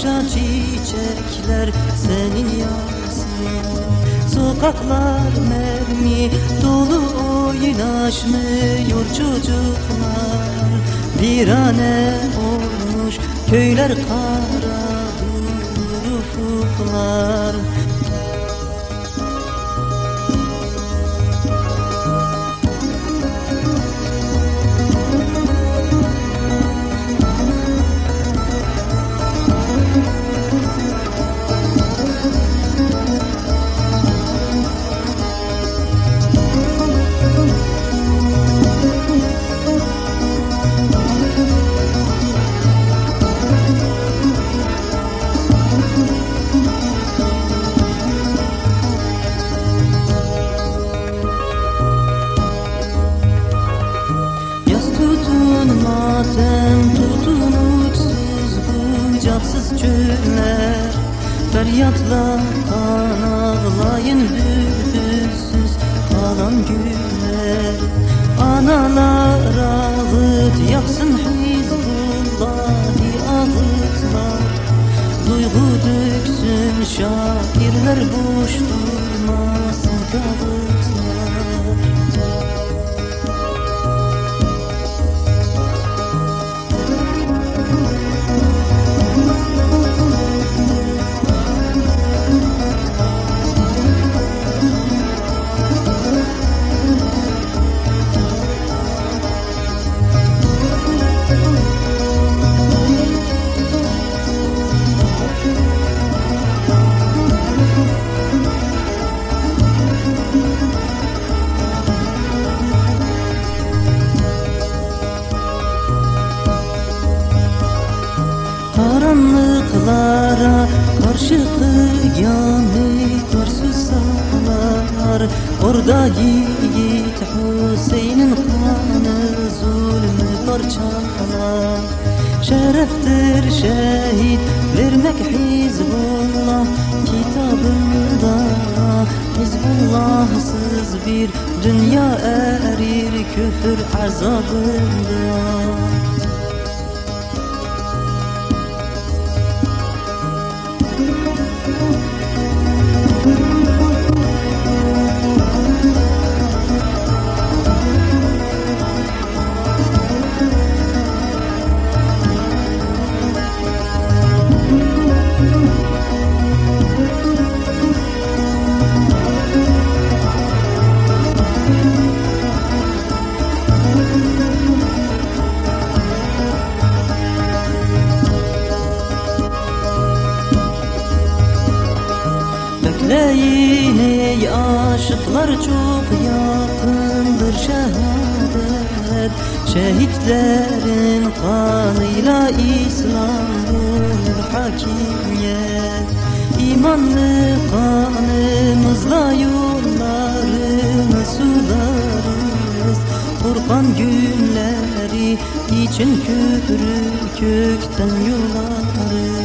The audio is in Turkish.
başa çiçekler senin yansın Sokaklar mermi dolu oynaşmıyor çocuklar. Bir ane olmuş köyler kara ufuklar çöller Feryatla kan ağlayın bülbülsüz kalan güller Analar ağıt yaksın Hizbullahi ağıtlar. Duygu döksün şairler boş Karanlıklara karşı kıyamet var Orada yiğit Hüseyin'in kanı zulmü parçalar. Şereftir şehit vermek Hizbullah kitabında. Hizbullahsız bir dünya erir küfür azabında Bekleyin ey aşıklar çok yakındır şehadet. Şehitlerin kanıyla İslam hakimiyet. İmanlı kanımızla yollarını sularız Kurban günleri için küfrü kökten yolarız